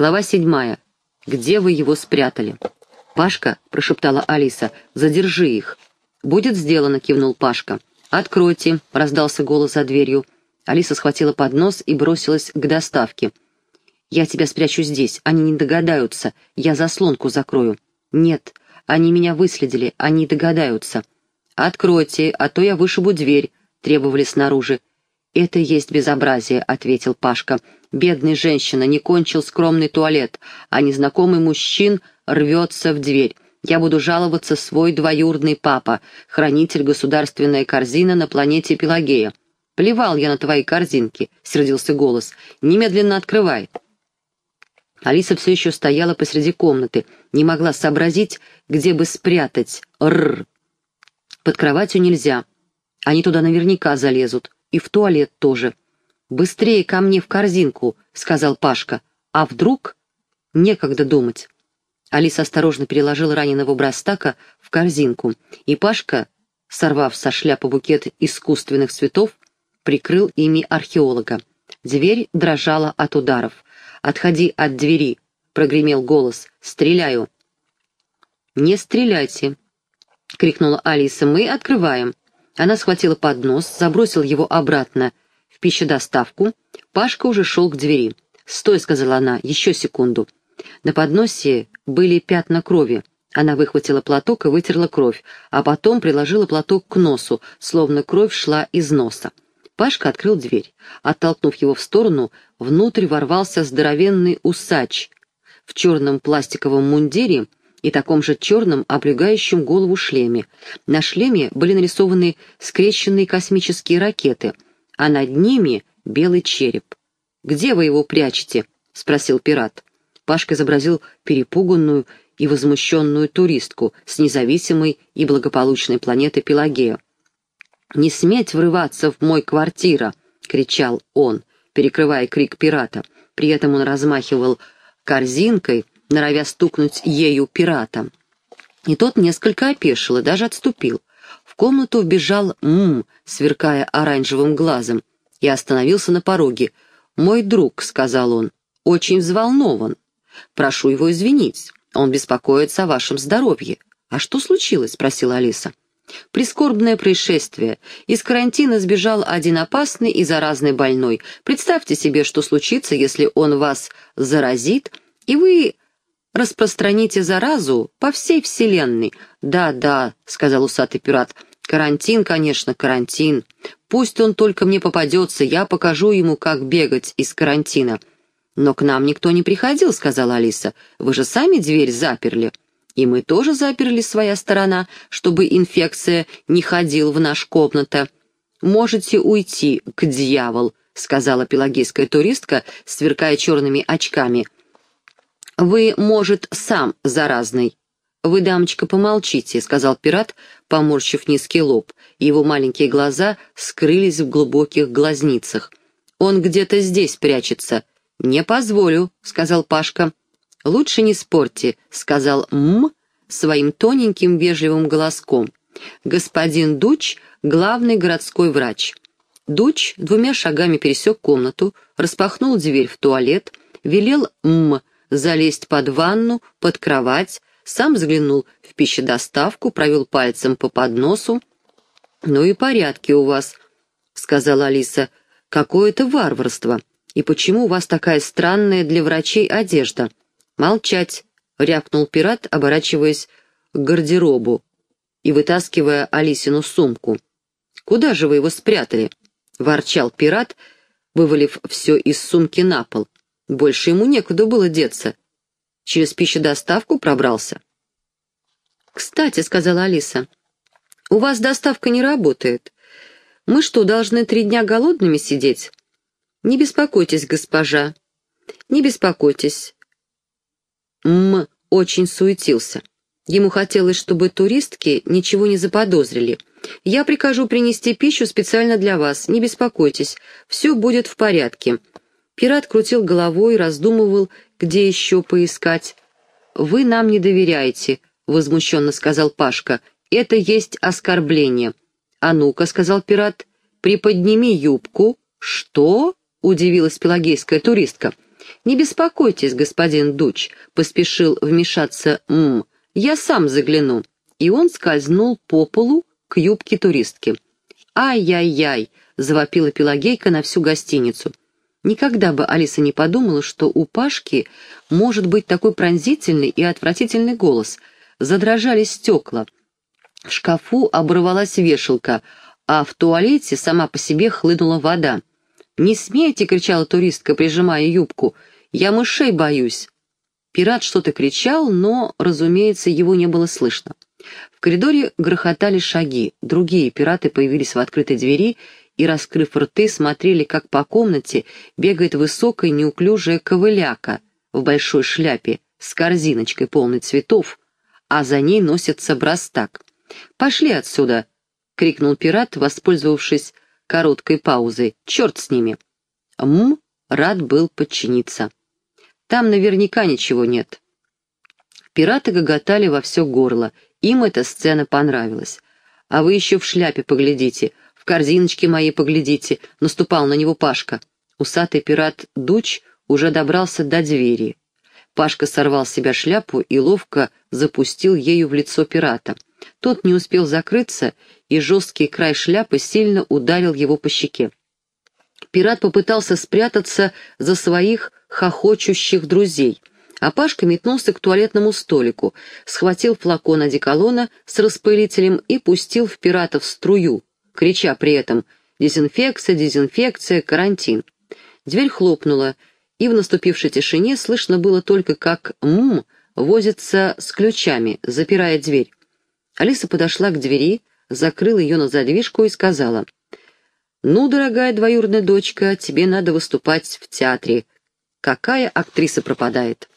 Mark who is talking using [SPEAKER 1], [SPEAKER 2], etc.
[SPEAKER 1] Глава седьмая. Где вы его спрятали? «Пашка», — прошептала Алиса, — «задержи их». «Будет сделано», — кивнул Пашка. «Откройте», — раздался голос за дверью. Алиса схватила поднос и бросилась к доставке. «Я тебя спрячу здесь, они не догадаются, я заслонку закрою». «Нет, они меня выследили, они догадаются». «Откройте, а то я вышибу дверь», — требовали снаружи. «Это есть безобразие», — ответил Пашка. «Бедный женщина не кончил скромный туалет, а незнакомый мужчин рвется в дверь. Я буду жаловаться свой двоюродный папа, хранитель государственной корзины на планете Пелагея. Плевал я на твои корзинки», — сердился голос. «Немедленно открывай». Алиса все еще стояла посреди комнаты, не могла сообразить, где бы спрятать «р». Под кроватью нельзя. Они туда наверняка залезут. И в туалет тоже. «Быстрее ко мне в корзинку», — сказал Пашка. «А вдруг?» Некогда думать. Алиса осторожно переложила раненого Брастака в корзинку, и Пашка, сорвав со шляпы букет искусственных цветов, прикрыл ими археолога. Дверь дрожала от ударов. «Отходи от двери!» — прогремел голос. «Стреляю!» «Не стреляйте!» — крикнула Алиса. «Мы открываем!» Она схватила поднос, забросила его обратно в пищедоставку. Пашка уже шел к двери. «Стой!» — сказала она. «Еще секунду!» На подносе были пятна крови. Она выхватила платок и вытерла кровь, а потом приложила платок к носу, словно кровь шла из носа. Пашка открыл дверь. Оттолкнув его в сторону, внутрь ворвался здоровенный усач в черном пластиковом мундире и таком же черном, облегающем голову шлеме. На шлеме были нарисованы скрещенные космические ракеты, а над ними белый череп. «Где вы его прячете?» — спросил пират. Пашка изобразил перепуганную и возмущенную туристку с независимой и благополучной планеты Пелагея. «Не сметь врываться в мой квартира!» — кричал он, перекрывая крик пирата. При этом он размахивал корзинкой, норовя стукнуть ею пирата. И тот несколько опешил и даже отступил. В комнату вбежал Мм, сверкая оранжевым глазом, и остановился на пороге. «Мой друг», — сказал он, — «очень взволнован. Прошу его извинить. Он беспокоится о вашем здоровье». «А что случилось?» — спросила Алиса. Прискорбное происшествие. Из карантина сбежал один опасный и заразный больной. Представьте себе, что случится, если он вас заразит, и вы распространите заразу по всей вселенной. «Да, да», — сказал усатый пират, — «карантин, конечно, карантин. Пусть он только мне попадется, я покажу ему, как бегать из карантина». «Но к нам никто не приходил», — сказала Алиса. «Вы же сами дверь заперли». «И мы тоже заперли своя сторона, чтобы инфекция не ходил в наш комната». «Можете уйти к дьявол», — сказала пелагейская туристка, сверкая черными очками. «Вы, может, сам заразный». «Вы, дамочка, помолчите», — сказал пират, поморщив низкий лоб. Его маленькие глаза скрылись в глубоких глазницах. «Он где-то здесь прячется. «Не позволю», — сказал Пашка. «Лучше не спорьте», — сказал М своим тоненьким вежливым голоском. «Господин Дуч — главный городской врач». Дуч двумя шагами пересек комнату, распахнул дверь в туалет, велел М залезть под ванну, под кровать, сам заглянул в пищедоставку, провел пальцем по подносу. «Ну и порядки у вас», — сказала Алиса. «Какое-то варварство». И почему у вас такая странная для врачей одежда?» «Молчать!» — рявкнул пират, оборачиваясь к гардеробу и вытаскивая Алисину сумку. «Куда же вы его спрятали?» — ворчал пират, вывалив все из сумки на пол. Больше ему некуда было деться. Через пищедоставку пробрался. «Кстати», — сказала Алиса, — «у вас доставка не работает. Мы что, должны три дня голодными сидеть?» «Не беспокойтесь, госпожа, не беспокойтесь». М очень суетился. Ему хотелось, чтобы туристки ничего не заподозрили. «Я прикажу принести пищу специально для вас, не беспокойтесь, все будет в порядке». Пират крутил головой, раздумывал, где еще поискать. «Вы нам не доверяете», — возмущенно сказал Пашка. «Это есть оскорбление». «А ну-ка», — сказал пират, — «приподними юбку». «Что?» — удивилась пелагейская туристка. «Не беспокойтесь, господин Дуч», — поспешил вмешаться М. «Я сам загляну». И он скользнул по полу к юбке туристки. «Ай-яй-яй!» — завопила Пелагейка на всю гостиницу. Никогда бы Алиса не подумала, что у Пашки может быть такой пронзительный и отвратительный голос. Задрожали стекла. В шкафу оборвалась вешалка, а в туалете сама по себе хлынула вода. «Не смейте!» — кричала туристка, прижимая юбку. «Я мышей боюсь!» Пират что-то кричал, но, разумеется, его не было слышно. В коридоре грохотали шаги, другие пираты появились в открытой двери и, раскрыв рты, смотрели, как по комнате бегает высокая неуклюжая ковыляка в большой шляпе с корзиночкой полной цветов, а за ней носится брастак. «Пошли отсюда!» — крикнул пират, воспользовавшись короткой паузой. «Черт с ними!» М рад был подчиниться. «Там наверняка ничего нет». Пираты гоготали во все горло, им эта сцена понравилась. «А вы еще в шляпе поглядите, в корзиночке моей поглядите», — наступал на него Пашка. Усатый пират Дуч уже добрался до двери. Пашка сорвал с себя шляпу и ловко запустил ею в лицо пирата. Тот не успел закрыться, и жесткий край шляпы сильно ударил его по щеке. Пират попытался спрятаться за своих хохочущих друзей, а Пашка метнулся к туалетному столику, схватил флакон одеколона с распылителем и пустил в пиратов струю, крича при этом «Дезинфекция, дезинфекция, карантин». Дверь хлопнула, и в наступившей тишине слышно было только, как «Мм» возится с ключами, запирая дверь. Алиса подошла к двери, закрыла ее на задвижку и сказала, «Ну, дорогая двоюродная дочка, тебе надо выступать в театре. Какая актриса пропадает?»